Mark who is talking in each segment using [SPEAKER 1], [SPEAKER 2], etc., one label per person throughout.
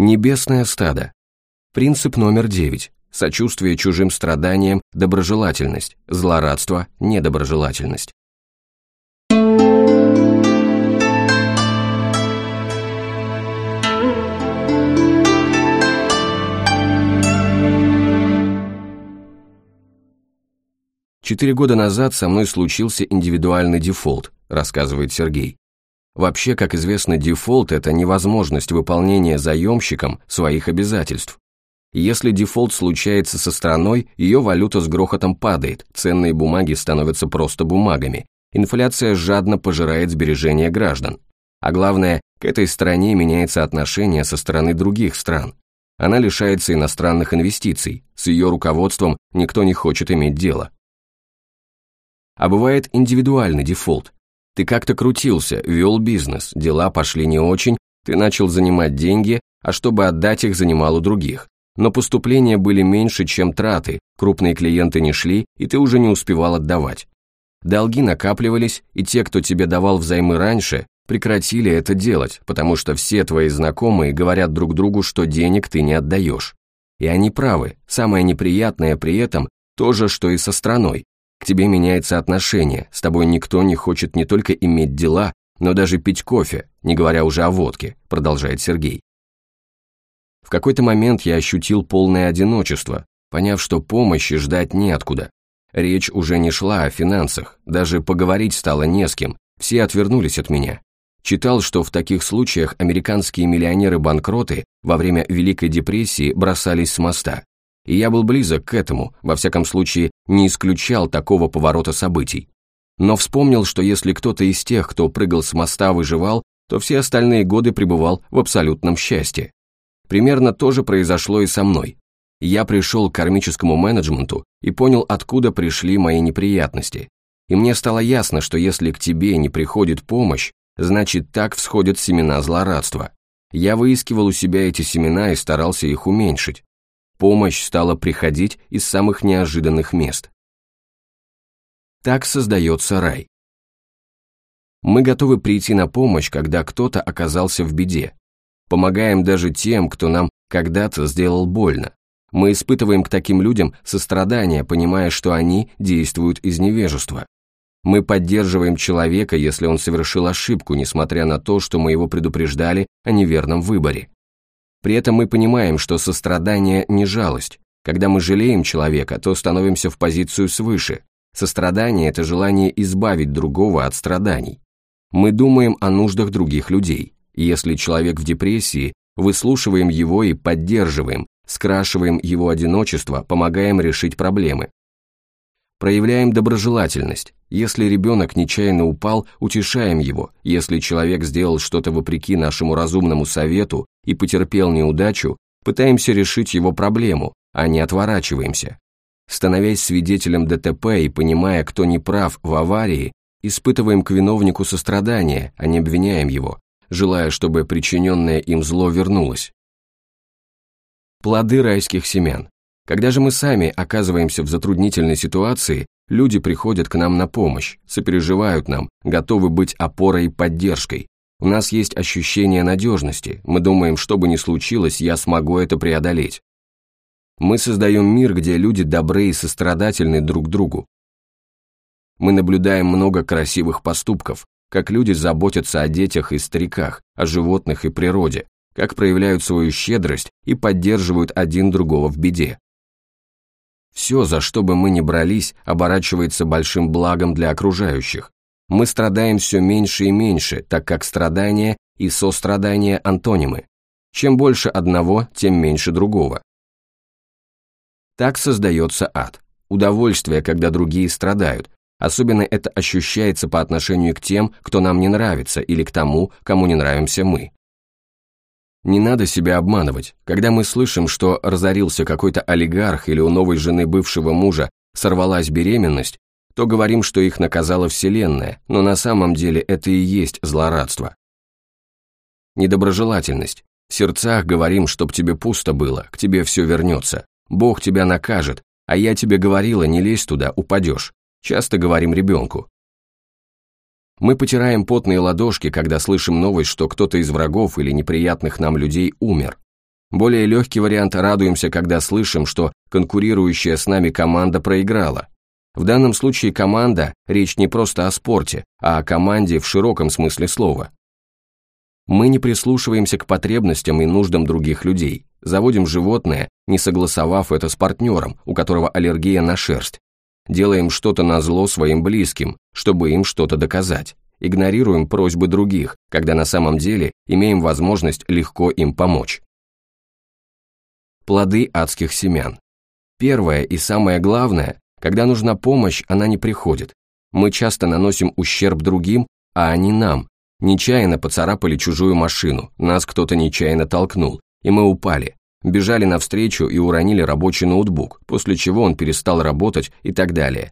[SPEAKER 1] Небесное стадо. Принцип номер девять. Сочувствие чужим страданиям – доброжелательность, злорадство – недоброжелательность. Четыре года назад со мной случился индивидуальный дефолт, рассказывает Сергей. Вообще, как известно, дефолт – это невозможность выполнения заемщиком своих обязательств. Если дефолт случается со страной, ее валюта с грохотом падает, ценные бумаги становятся просто бумагами, инфляция жадно пожирает сбережения граждан. А главное, к этой стране меняется отношение со стороны других стран. Она лишается иностранных инвестиций, с ее руководством никто не хочет иметь дело. А бывает индивидуальный дефолт. Ты как-то крутился, вел бизнес, дела пошли не очень, ты начал занимать деньги, а чтобы отдать их, занимал у других. Но поступления были меньше, чем траты, крупные клиенты не шли, и ты уже не успевал отдавать. Долги накапливались, и те, кто тебе давал взаймы раньше, прекратили это делать, потому что все твои знакомые говорят друг другу, что денег ты не отдаешь. И они правы, самое неприятное при этом то же, что и со страной. К тебе меняется отношение, с тобой никто не хочет не только иметь дела, но даже пить кофе, не говоря уже о водке, продолжает Сергей. В какой-то момент я ощутил полное одиночество, поняв, что помощи ждать неоткуда. Речь уже не шла о финансах, даже поговорить стало не с кем, все отвернулись от меня. Читал, что в таких случаях американские миллионеры-банкроты во время Великой депрессии бросались с моста, и я был близок к этому, во всяком случае не исключал такого поворота событий. Но вспомнил, что если кто-то из тех, кто прыгал с моста, выживал, то все остальные годы пребывал в абсолютном счастье. Примерно то же произошло и со мной. Я пришел к кармическому менеджменту и понял, откуда пришли мои неприятности. И мне стало ясно, что если к тебе не приходит помощь, значит так всходят семена злорадства. Я выискивал у себя эти семена и старался их уменьшить. Помощь стала приходить из самых неожиданных мест. Так создается рай. Мы готовы прийти на помощь, когда кто-то оказался в беде. Помогаем даже тем, кто нам когда-то сделал больно. Мы испытываем к таким людям сострадание, понимая, что они действуют из невежества. Мы поддерживаем человека, если он совершил ошибку, несмотря на то, что мы его предупреждали о неверном выборе. При этом мы понимаем, что сострадание не жалость. Когда мы жалеем человека, то становимся в позицию свыше. Сострадание – это желание избавить другого от страданий. Мы думаем о нуждах других людей. если человек в депрессии, выслушиваем его и поддерживаем, скрашиваем его одиночество, помогаем решить проблемы. Проявляем доброжелательность. Если ребенок нечаянно упал, утешаем его. Если человек сделал что-то вопреки нашему разумному совету и потерпел неудачу, пытаемся решить его проблему, а не отворачиваемся. Становясь свидетелем ДТП и понимая, кто не прав в аварии, испытываем к виновнику сострадание, а не обвиняем его, желая, чтобы причиненное им зло вернулось. Плоды райских семян. Когда же мы сами оказываемся в затруднительной ситуации, люди приходят к нам на помощь, сопереживают нам, готовы быть опорой и поддержкой. У нас есть ощущение надежности, мы думаем, что бы ни случилось, я смогу это преодолеть. Мы создаем мир, где люди добры и сострадательны друг другу. Мы наблюдаем много красивых поступков, как люди заботятся о детях и стариках, о животных и природе, как проявляют свою щедрость и поддерживают один другого в беде. Все, за что бы мы ни брались, оборачивается большим благом для окружающих. Мы страдаем все меньше и меньше, так как страдания и сострадание – антонимы. Чем больше одного, тем меньше другого. Так создается ад. Удовольствие, когда другие страдают. Особенно это ощущается по отношению к тем, кто нам не нравится, или к тому, кому не нравимся мы. Не надо себя обманывать. Когда мы слышим, что разорился какой-то олигарх или у новой жены бывшего мужа сорвалась беременность, то говорим, что их наказала Вселенная, но на самом деле это и есть злорадство. Недоброжелательность. В сердцах говорим, чтоб тебе пусто было, к тебе все вернется. Бог тебя накажет, а я тебе говорила, не лезь туда, упадешь. Часто говорим ребенку. Мы потираем потные ладошки, когда слышим новость, что кто-то из врагов или неприятных нам людей умер. Более легкий вариант радуемся, когда слышим, что конкурирующая с нами команда проиграла. В данном случае команда – речь не просто о спорте, а о команде в широком смысле слова. Мы не прислушиваемся к потребностям и нуждам других людей, заводим животное, не согласовав это с партнером, у которого аллергия на шерсть. Делаем что-то на зло своим близким, чтобы им что-то доказать. Игнорируем просьбы других, когда на самом деле имеем возможность легко им помочь. Плоды адских семян. Первое и самое главное, когда нужна помощь, она не приходит. Мы часто наносим ущерб другим, а они нам, Нечаянно поцарапали чужую машину, нас кто-то нечаянно толкнул, и мы упали. Бежали навстречу и уронили рабочий ноутбук, после чего он перестал работать и так далее.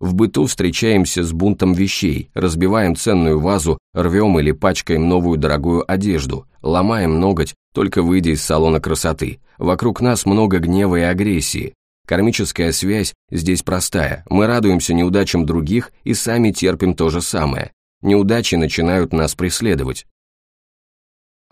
[SPEAKER 1] В быту встречаемся с бунтом вещей, разбиваем ценную вазу, рвем или пачкаем новую дорогую одежду, ломаем ноготь, только выйдя из салона красоты. Вокруг нас много гнева и агрессии. Кармическая связь здесь простая, мы радуемся неудачам других и сами терпим то же самое неудачи начинают нас преследовать.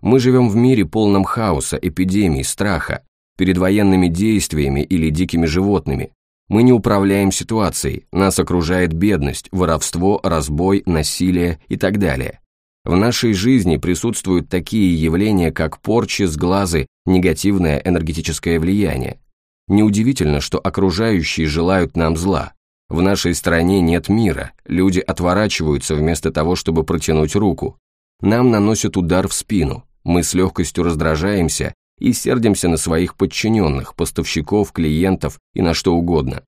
[SPEAKER 1] Мы живем в мире полном хаоса, эпидемий, страха, перед военными действиями или дикими животными. Мы не управляем ситуацией, нас окружает бедность, воровство, разбой, насилие и так далее. В нашей жизни присутствуют такие явления, как порчи, сглазы, негативное энергетическое влияние. Неудивительно, что окружающие желают нам зла. В нашей стране нет мира, люди отворачиваются вместо того, чтобы протянуть руку. Нам наносят удар в спину, мы с легкостью раздражаемся и сердимся на своих подчиненных, поставщиков, клиентов и на что угодно.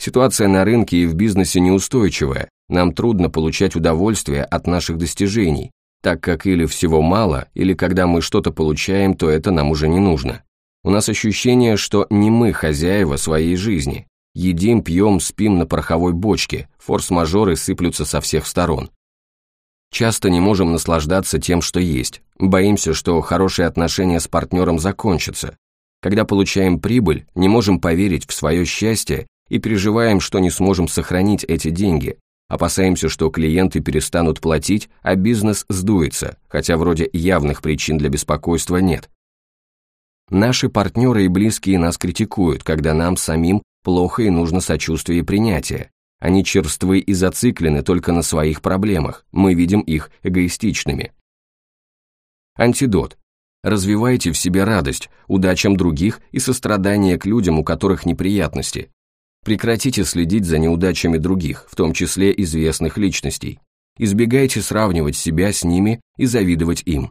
[SPEAKER 1] Ситуация на рынке и в бизнесе неустойчивая, нам трудно получать удовольствие от наших достижений, так как или всего мало, или когда мы что-то получаем, то это нам уже не нужно. У нас ощущение, что не мы хозяева своей жизни, Едим, пьем, спим на пороховой бочке, форс-мажоры сыплются со всех сторон. Часто не можем наслаждаться тем, что есть, боимся, что хорошие отношения с партнером закончатся. Когда получаем прибыль, не можем поверить в свое счастье и переживаем, что не сможем сохранить эти деньги, опасаемся, что клиенты перестанут платить, а бизнес сдуется, хотя вроде явных причин для беспокойства нет. Наши партнеры и близкие нас критикуют, когда нам самим плохо и нужно сочувствие и принятие. Они черствы и зациклены только на своих проблемах, мы видим их эгоистичными. Антидот. Развивайте в себе радость, удачам других и сострадание к людям, у которых неприятности. Прекратите следить за неудачами других, в том числе известных личностей. Избегайте сравнивать себя с ними и завидовать им.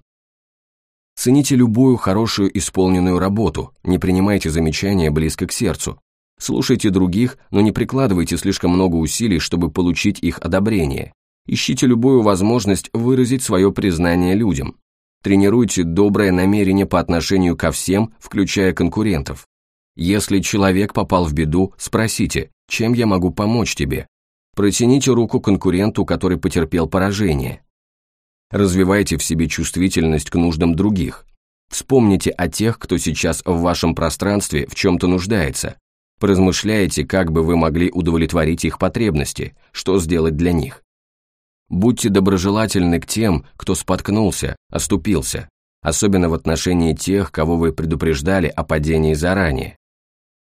[SPEAKER 1] Цените любую хорошую исполненную работу, не принимайте замечания близко к сердцу. Слушайте других, но не прикладывайте слишком много усилий, чтобы получить их одобрение. Ищите любую возможность выразить свое признание людям. Тренируйте доброе намерение по отношению ко всем, включая конкурентов. Если человек попал в беду, спросите, чем я могу помочь тебе? Протяните руку конкуренту, который потерпел поражение. Развивайте в себе чувствительность к нуждам других. Вспомните о тех, кто сейчас в вашем пространстве в чем-то нуждается, Поразмышляйте, как бы вы могли удовлетворить их потребности, что сделать для них. Будьте доброжелательны к тем, кто споткнулся, оступился, особенно в отношении тех, кого вы предупреждали о падении заранее.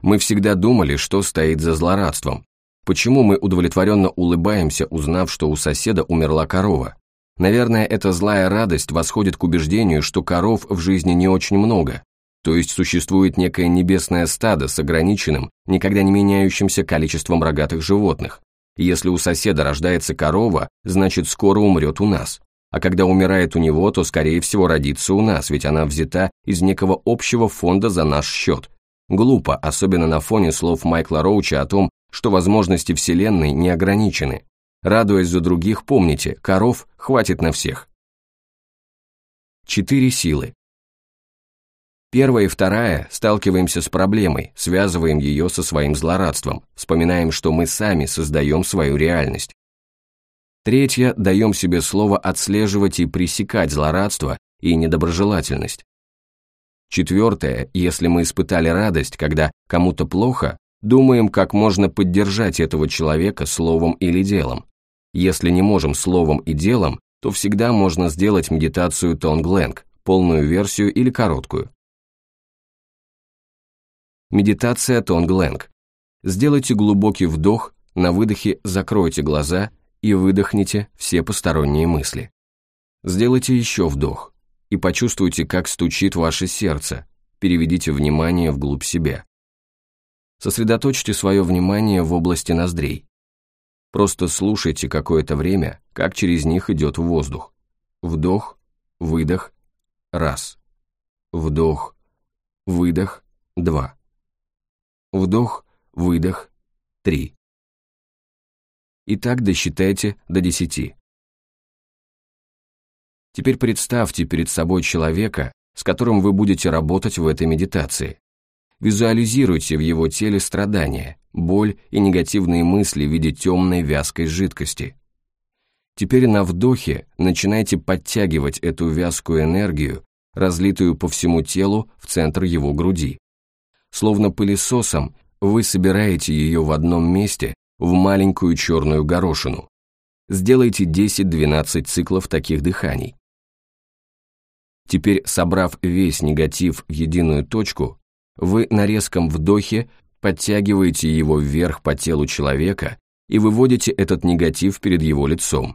[SPEAKER 1] Мы всегда думали, что стоит за злорадством. Почему мы удовлетворенно улыбаемся, узнав, что у соседа умерла корова? Наверное, эта злая радость восходит к убеждению, что коров в жизни не очень много, то есть существует некое небесное стадо с ограниченным, никогда не меняющимся количеством рогатых животных. Если у соседа рождается корова, значит скоро умрет у нас. А когда умирает у него, то скорее всего родится у нас, ведь она взята из некого общего фонда за наш счет. Глупо, особенно на фоне слов Майкла Роуча о том, что возможности Вселенной не ограничены. Радуясь за других, помните, коров хватит на всех. Четыре силы. Первая и вторая сталкиваемся с проблемой, связываем ее со своим злорадством, вспоминаем, что мы сами создаем свою реальность. Третья – даем себе слово отслеживать и пресекать злорадство и недоброжелательность. Четвертое – если мы испытали радость, когда кому-то плохо, думаем, как можно поддержать этого человека словом или делом. Если не можем словом и делом, то всегда можно сделать медитацию Тонгленг, полную версию или короткую. Медитация Тонг-Лэнг. Сделайте глубокий вдох, на выдохе закройте глаза и выдохните все посторонние мысли. Сделайте еще вдох и почувствуйте, как стучит ваше сердце, переведите внимание вглубь себя. Сосредоточьте свое внимание в области ноздрей. Просто слушайте какое-то время, как через них идет воздух. Вдох, выдох, раз. Вдох, выдох, два. Вдох, выдох, три. И так досчитайте до десяти. Теперь представьте перед собой человека, с которым вы будете работать в этой медитации. Визуализируйте в его теле страдания, боль и негативные мысли в виде темной вязкой жидкости. Теперь на вдохе начинайте подтягивать эту вязкую энергию, разлитую по всему телу в центр его груди. Словно пылесосом вы собираете ее в одном месте в маленькую черную горошину. Сделайте 10-12 циклов таких дыханий. Теперь, собрав весь негатив в единую точку, вы на резком вдохе подтягиваете его вверх по телу человека и выводите этот негатив перед его лицом.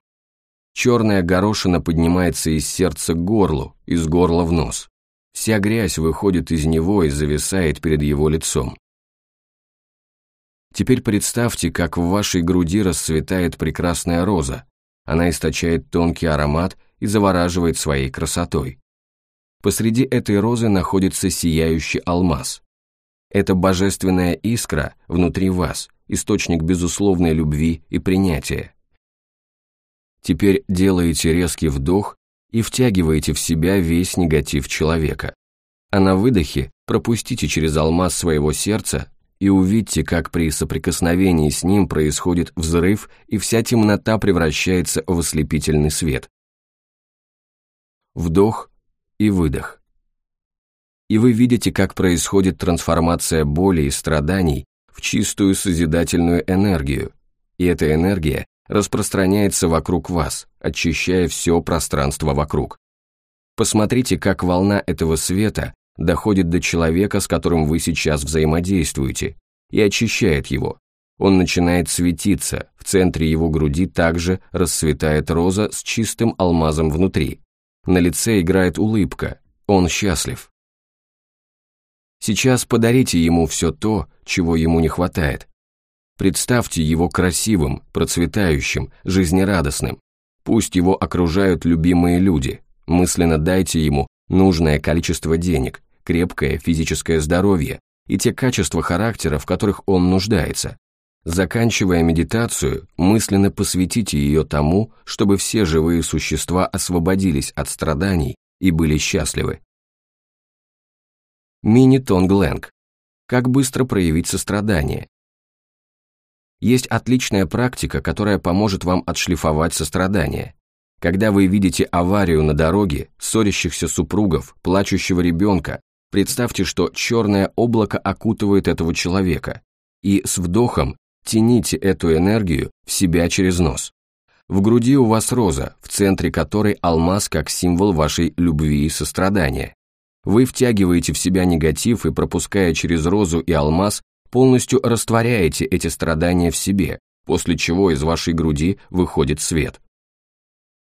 [SPEAKER 1] Черная горошина поднимается из сердца к горлу, из горла в нос. Вся грязь выходит из него и зависает перед его лицом. Теперь представьте, как в вашей груди расцветает прекрасная роза. Она источает тонкий аромат и завораживает своей красотой. Посреди этой розы находится сияющий алмаз. Это божественная искра внутри вас, источник безусловной любви и принятия. Теперь делаете резкий вдох и втягиваете в себя весь негатив человека. А на выдохе пропустите через алмаз своего сердца и увидьте, как при соприкосновении с ним происходит взрыв и вся темнота превращается в ослепительный свет. Вдох, и выдох. И вы видите, как происходит трансформация боли и страданий в чистую созидательную энергию, и эта энергия распространяется вокруг вас, очищая все пространство вокруг. Посмотрите, как волна этого света доходит до человека, с которым вы сейчас взаимодействуете, и очищает его. Он начинает светиться, в центре его груди также расцветает роза с чистым алмазом внутри. На лице играет улыбка, он счастлив. Сейчас подарите ему все то, чего ему не хватает. Представьте его красивым, процветающим, жизнерадостным. Пусть его окружают любимые люди. Мысленно дайте ему нужное количество денег, крепкое физическое здоровье и те качества характера, в которых он нуждается. Заканчивая медитацию, мысленно посвятите ее тому, чтобы все живые существа освободились от страданий и были счастливы. Мини-тонг-лэнг. Как быстро проявить сострадание? Есть отличная практика, которая поможет вам отшлифовать сострадание. Когда вы видите аварию на дороге, ссорящихся супругов, плачущего ребенка, представьте, что черное облако окутывает этого человека, и с вдохом Тяните эту энергию в себя через нос. В груди у вас роза, в центре которой алмаз как символ вашей любви и сострадания. Вы втягиваете в себя негатив и, пропуская через розу и алмаз, полностью растворяете эти страдания в себе, после чего из вашей груди выходит свет.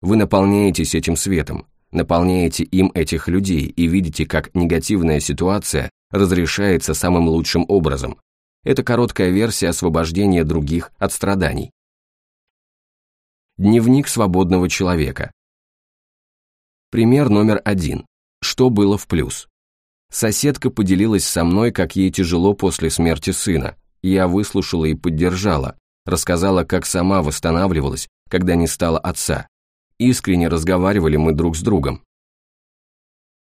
[SPEAKER 1] Вы наполняетесь этим светом, наполняете им этих людей и видите, как негативная ситуация разрешается самым лучшим образом, это короткая версия освобождения других от страданий. Дневник свободного человека. Пример номер один. Что было в плюс? Соседка поделилась со мной, как ей тяжело после смерти сына. Я выслушала и поддержала, рассказала, как сама восстанавливалась, когда не стало отца. Искренне разговаривали мы друг с другом.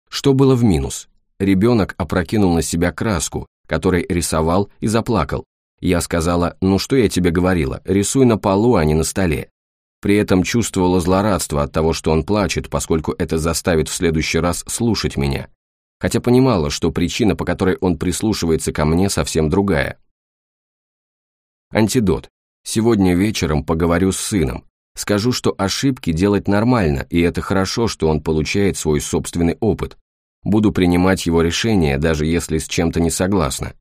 [SPEAKER 1] Что было в минус? Ребенок опрокинул на себя краску, который рисовал и заплакал. Я сказала, ну что я тебе говорила, рисуй на полу, а не на столе. При этом чувствовала злорадство от того, что он плачет, поскольку это заставит в следующий раз слушать меня. Хотя понимала, что причина, по которой он прислушивается ко мне, совсем другая. Антидот. Сегодня вечером поговорю с сыном. Скажу, что ошибки делать нормально, и это хорошо, что он получает свой собственный опыт. Буду принимать его решения, даже если с чем-то не согласна.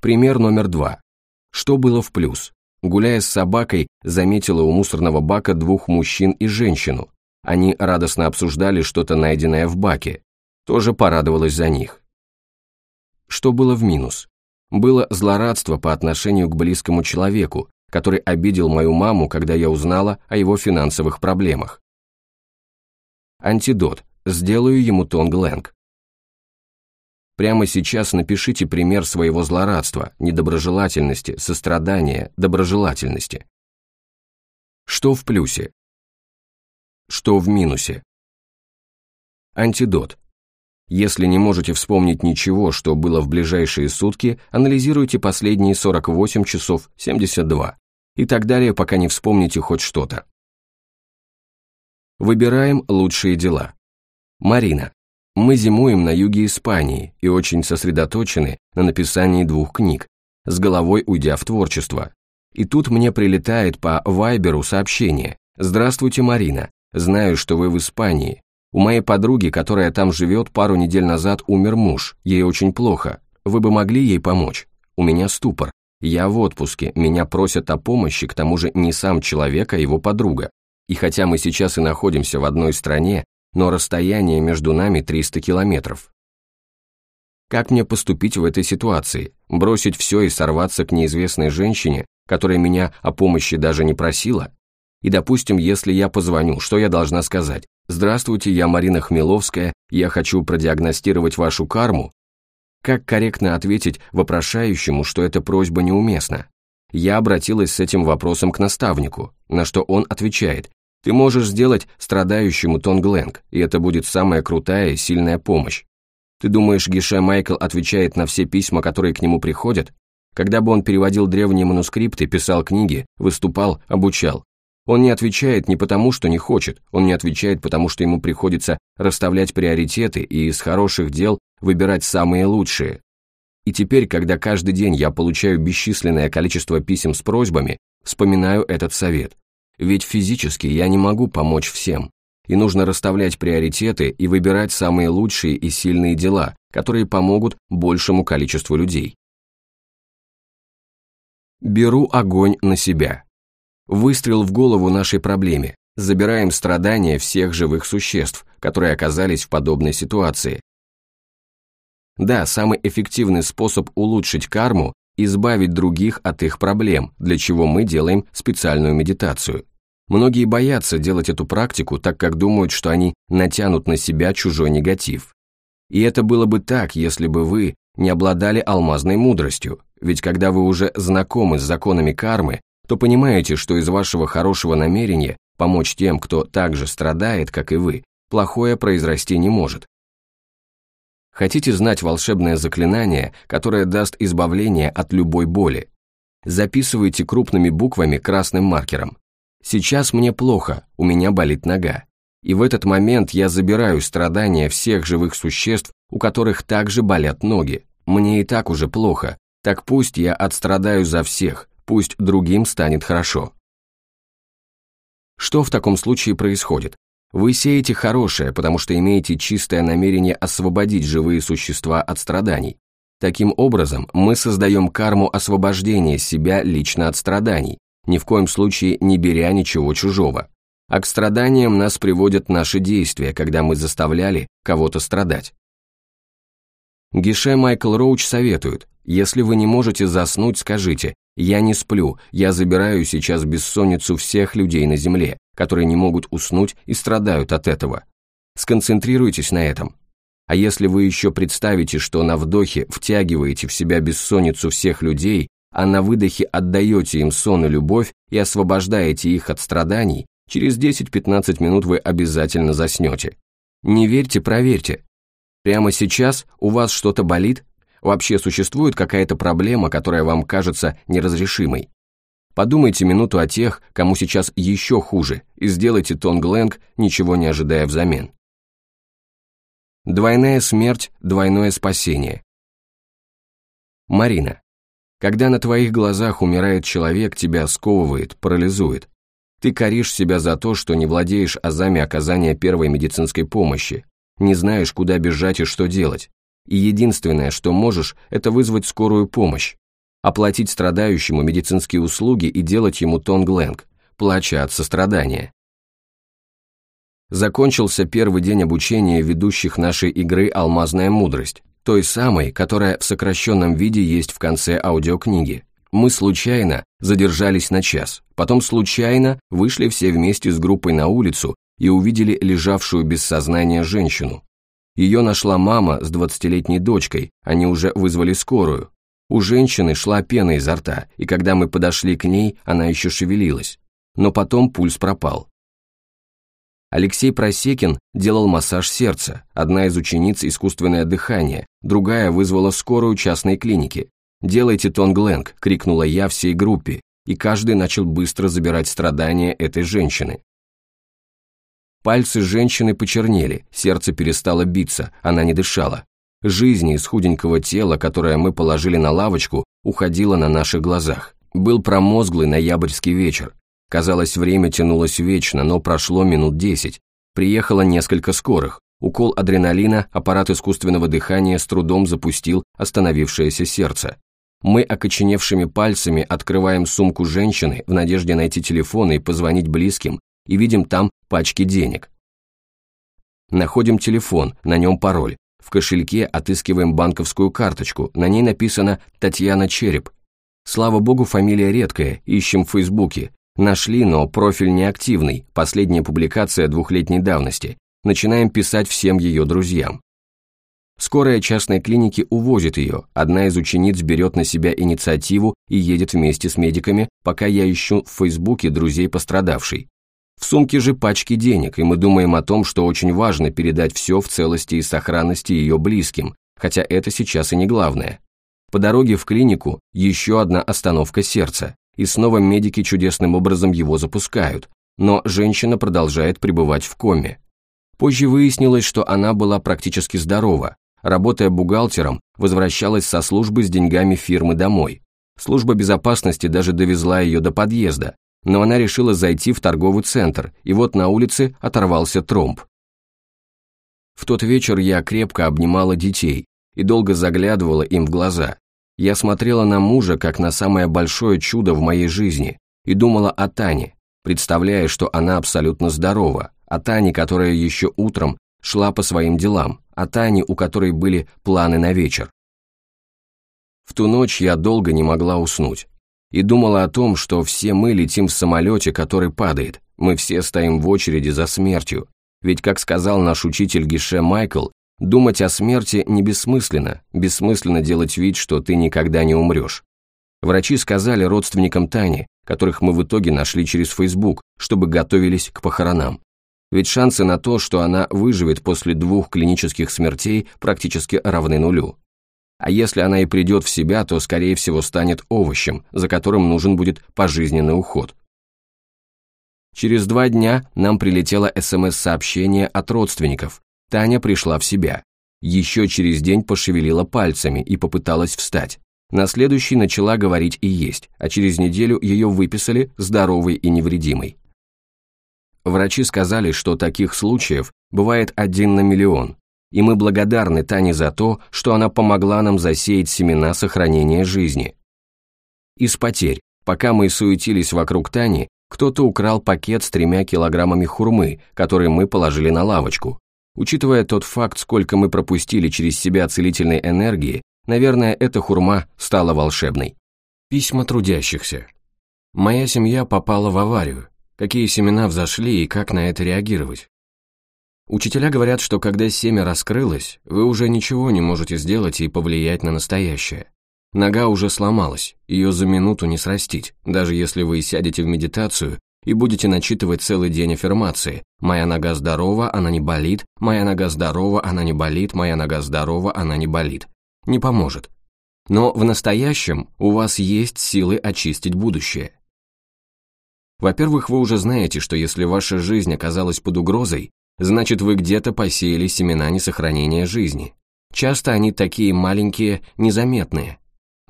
[SPEAKER 1] Пример номер два. Что было в плюс? Гуляя с собакой, заметила у мусорного бака двух мужчин и женщину. Они радостно обсуждали что-то найденное в баке. Тоже порадовалась за них. Что было в минус? Было злорадство по отношению к близкому человеку, который обидел мою маму, когда я узнала о его финансовых проблемах. Антидот. Сделаю ему тонг-лэнг. Прямо сейчас напишите пример своего злорадства, недоброжелательности, сострадания, доброжелательности. Что в плюсе? Что в минусе? Антидот. Если не можете вспомнить ничего, что было в ближайшие сутки, анализируйте последние 48 часов 72 и так далее, пока не вспомните хоть что-то. Выбираем лучшие дела. Марина. Мы зимуем на юге Испании и очень сосредоточены на написании двух книг, с головой уйдя в творчество. И тут мне прилетает по Вайберу сообщение. «Здравствуйте, Марина. Знаю, что вы в Испании. У моей подруги, которая там живет, пару недель назад умер муж, ей очень плохо. Вы бы могли ей помочь? У меня ступор. Я в отпуске, меня просят о помощи, к тому же не сам человек, а его подруга. И хотя мы сейчас и находимся в одной стране, но расстояние между нами 300 километров. Как мне поступить в этой ситуации? Бросить все и сорваться к неизвестной женщине, которая меня о помощи даже не просила? И, допустим, если я позвоню, что я должна сказать? «Здравствуйте, я Марина Хмеловская, я хочу продиагностировать вашу карму». Как корректно ответить вопрошающему, что эта просьба неуместна? Я обратилась с этим вопросом к наставнику, на что он отвечает, ты можешь сделать страдающему тонгленг, и это будет самая крутая и сильная помощь. Ты думаешь, Гише Майкл отвечает на все письма, которые к нему приходят? Когда бы он переводил древние манускрипты, писал книги, выступал, обучал, он не отвечает не потому, что не хочет, он не отвечает потому, что ему приходится расставлять приоритеты и из хороших дел выбирать самые лучшие. И теперь, когда каждый день я получаю бесчисленное количество писем с просьбами, вспоминаю этот совет. Ведь физически я не могу помочь всем, и нужно расставлять приоритеты и выбирать самые лучшие и сильные дела, которые помогут большему количеству людей. Беру огонь на себя. Выстрел в голову нашей проблеме. Забираем страдания всех живых существ, которые оказались в подобной ситуации. Да, самый эффективный способ улучшить карму – избавить других от их проблем, для чего мы делаем специальную медитацию. Многие боятся делать эту практику, так как думают, что они натянут на себя чужой негатив. И это было бы так, если бы вы не обладали алмазной мудростью, ведь когда вы уже знакомы с законами кармы, то понимаете, что из вашего хорошего намерения помочь тем, кто так же страдает, как и вы, плохое произрасти не может. Хотите знать волшебное заклинание, которое даст избавление от любой боли? Записывайте крупными буквами красным маркером. Сейчас мне плохо, у меня болит нога. И в этот момент я забираю страдания всех живых существ, у которых также болят ноги. Мне и так уже плохо, так пусть я отстрадаю за всех, пусть другим станет хорошо. Что в таком случае происходит? Вы сеете хорошее, потому что имеете чистое намерение освободить живые существа от страданий. Таким образом, мы создаем карму освобождения себя лично от страданий, ни в коем случае не беря ничего чужого. А к страданиям нас приводят наши действия, когда мы заставляли кого-то страдать. Гише Майкл Роуч советует, если вы не можете заснуть, скажите я не сплю, я забираю сейчас бессонницу всех людей на Земле, которые не могут уснуть и страдают от этого. Сконцентрируйтесь на этом. А если вы еще представите, что на вдохе втягиваете в себя бессонницу всех людей, а на выдохе отдаете им сон и любовь и освобождаете их от страданий, через 10-15 минут вы обязательно заснете. Не верьте, проверьте. Прямо сейчас у вас что-то болит, Вообще существует какая-то проблема, которая вам кажется неразрешимой? Подумайте минуту о тех, кому сейчас еще хуже, и сделайте тонгленг, ничего не ожидая взамен. Двойная смерть, двойное спасение. Марина. Когда на твоих глазах умирает человек, тебя сковывает, парализует. Ты коришь себя за то, что не владеешь азами оказания первой медицинской помощи, не знаешь, куда бежать и что делать. И единственное, что можешь, это вызвать скорую помощь, оплатить страдающему медицинские услуги и делать ему тонгленг, плача от сострадания. Закончился первый день обучения ведущих нашей игры «Алмазная мудрость», той самой, которая в сокращенном виде есть в конце аудиокниги. Мы случайно задержались на час, потом случайно вышли все вместе с группой на улицу и увидели лежавшую без сознания женщину. Ее нашла мама с двадцатилетней дочкой, они уже вызвали скорую. У женщины шла пена изо рта, и когда мы подошли к ней, она еще шевелилась. Но потом пульс пропал. Алексей Просекин делал массаж сердца, одна из учениц искусственное дыхание, другая вызвала скорую частной клиники. «Делайте тонгленг!» – крикнула я всей группе, и каждый начал быстро забирать страдания этой женщины. Пальцы женщины почернели, сердце перестало биться, она не дышала. Жизнь из худенького тела, которое мы положили на лавочку, уходила на наших глазах. Был промозглый ноябрьский вечер. Казалось, время тянулось вечно, но прошло минут десять. Приехало несколько скорых. Укол адреналина, аппарат искусственного дыхания с трудом запустил остановившееся сердце. Мы окоченевшими пальцами открываем сумку женщины в надежде найти телефон и позвонить близким, и видим там пачки денег. Находим телефон, на нем пароль. В кошельке отыскиваем банковскую карточку, на ней написано «Татьяна Череп». Слава богу, фамилия редкая, ищем в Фейсбуке. Нашли, но профиль неактивный, последняя публикация двухлетней давности. Начинаем писать всем ее друзьям. Скорая частной клиники увозит ее, одна из учениц берет на себя инициативу и едет вместе с медиками, пока я ищу в Фейсбуке друзей пострадавшей. В сумке же пачки денег, и мы думаем о том, что очень важно передать все в целости и сохранности ее близким, хотя это сейчас и не главное. По дороге в клинику еще одна остановка сердца, и снова медики чудесным образом его запускают, но женщина продолжает пребывать в коме. Позже выяснилось, что она была практически здорова, Работая бухгалтером, возвращалась со службы с деньгами фирмы домой. Служба безопасности даже довезла ее до подъезда, но она решила зайти в торговый центр, и вот на улице оторвался тромб. В тот вечер я крепко обнимала детей и долго заглядывала им в глаза. Я смотрела на мужа как на самое большое чудо в моей жизни и думала о Тане, представляя, что она абсолютно здорова, о Тане, которая еще утром шла по своим делам, о Тане, у которой были планы на вечер. В ту ночь я долго не могла уснуть и думала о том, что все мы летим в самолете, который падает, мы все стоим в очереди за смертью, ведь, как сказал наш учитель Гише Майкл, думать о смерти не бессмысленно, бессмысленно делать вид, что ты никогда не умрешь. Врачи сказали родственникам Тани, которых мы в итоге нашли через Facebook, чтобы готовились к похоронам. Ведь шансы на то, что она выживет после двух клинических смертей, практически равны нулю. А если она и придет в себя, то, скорее всего, станет овощем, за которым нужен будет пожизненный уход. Через два дня нам прилетело СМС-сообщение от родственников. Таня пришла в себя. Еще через день пошевелила пальцами и попыталась встать. На следующий начала говорить и есть, а через неделю ее выписали здоровой и невредимой. Врачи сказали, что таких случаев бывает один на миллион, и мы благодарны Тане за то, что она помогла нам засеять семена сохранения жизни. Из потерь, пока мы суетились вокруг Тани, кто-то украл пакет с тремя килограммами хурмы, который мы положили на лавочку. Учитывая тот факт, сколько мы пропустили через себя целительной энергии, наверное, эта хурма стала волшебной. Письма трудящихся. Моя семья попала в аварию, какие семена взошли и как на это реагировать. Учителя говорят, что когда семя раскрылось, вы уже ничего не можете сделать и повлиять на настоящее. Нога уже сломалась, ее за минуту не срастить, даже если вы сядете в медитацию и будете начитывать целый день аффирмации «Моя нога здорова, она не болит», «Моя нога здорова, она не болит», «Моя нога здорова, она не болит». Не поможет. Но в настоящем у вас есть силы очистить будущее. Во-первых, вы уже знаете, что если ваша жизнь оказалась под угрозой, значит вы где-то посеяли семена несохранения жизни. Часто они такие маленькие, незаметные.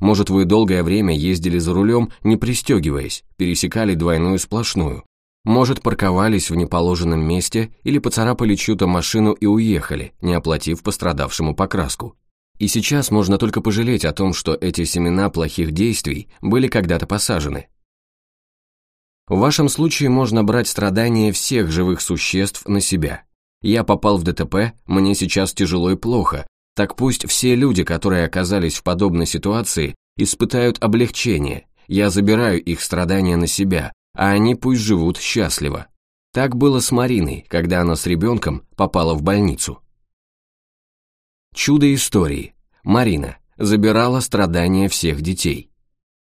[SPEAKER 1] Может, вы долгое время ездили за рулем, не пристегиваясь, пересекали двойную сплошную. Может, парковались в неположенном месте или поцарапали чью-то машину и уехали, не оплатив пострадавшему покраску. И сейчас можно только пожалеть о том, что эти семена плохих действий были когда-то посажены. В вашем случае можно брать страдания всех живых существ на себя. Я попал в ДТП, мне сейчас тяжело и плохо, так пусть все люди, которые оказались в подобной ситуации, испытают облегчение, я забираю их страдания на себя, а они пусть живут счастливо. Так было с Мариной, когда она с ребенком попала в больницу. Чудо истории. Марина забирала страдания всех детей.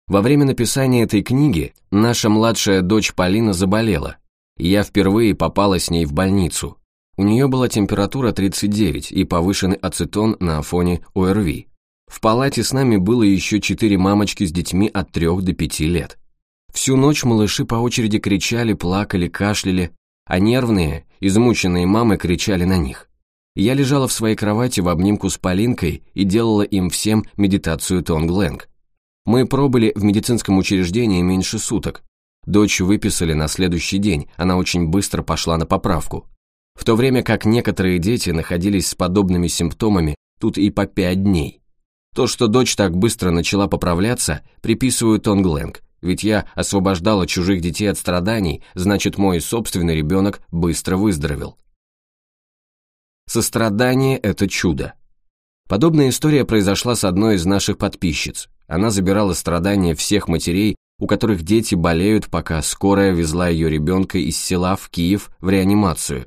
[SPEAKER 1] Во время написания этой книги наша младшая дочь Полина заболела. Я впервые попала с ней в больницу. У нее была температура 39 и повышенный ацетон на фоне ОРВИ. В палате с нами было еще четыре мамочки с детьми от 3 до 5 лет. Всю ночь малыши по очереди кричали, плакали, кашляли, а нервные, измученные мамы кричали на них. Я лежала в своей кровати в обнимку с Полинкой и делала им всем медитацию Тонг-Лэнг. Мы пробыли в медицинском учреждении меньше суток. Дочь выписали на следующий день, она очень быстро пошла на поправку. В то время как некоторые дети находились с подобными симптомами тут и по пять дней. То, что дочь так быстро начала поправляться, приписываю Тонг-Лэнг, ведь я освобождала чужих детей от страданий, значит мой собственный ребенок быстро выздоровел. Сострадание – это чудо. Подобная история произошла с одной из наших подписчиц. Она забирала страдания всех матерей, у которых дети болеют, пока скорая везла ее ребенка из села в Киев в реанимацию.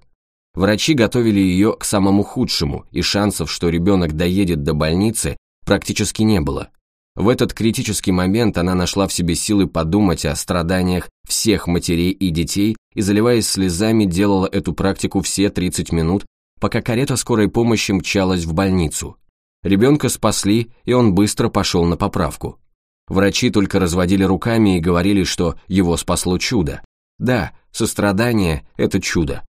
[SPEAKER 1] Врачи готовили ее к самому худшему, и шансов, что ребенок доедет до больницы, практически не было. В этот критический момент она нашла в себе силы подумать о страданиях всех матерей и детей и, заливаясь слезами, делала эту практику все 30 минут, пока карета скорой помощи мчалась в больницу. Ребенка спасли, и он быстро пошел на поправку. Врачи только разводили руками и говорили, что его спасло чудо. Да, сострадание – это чудо.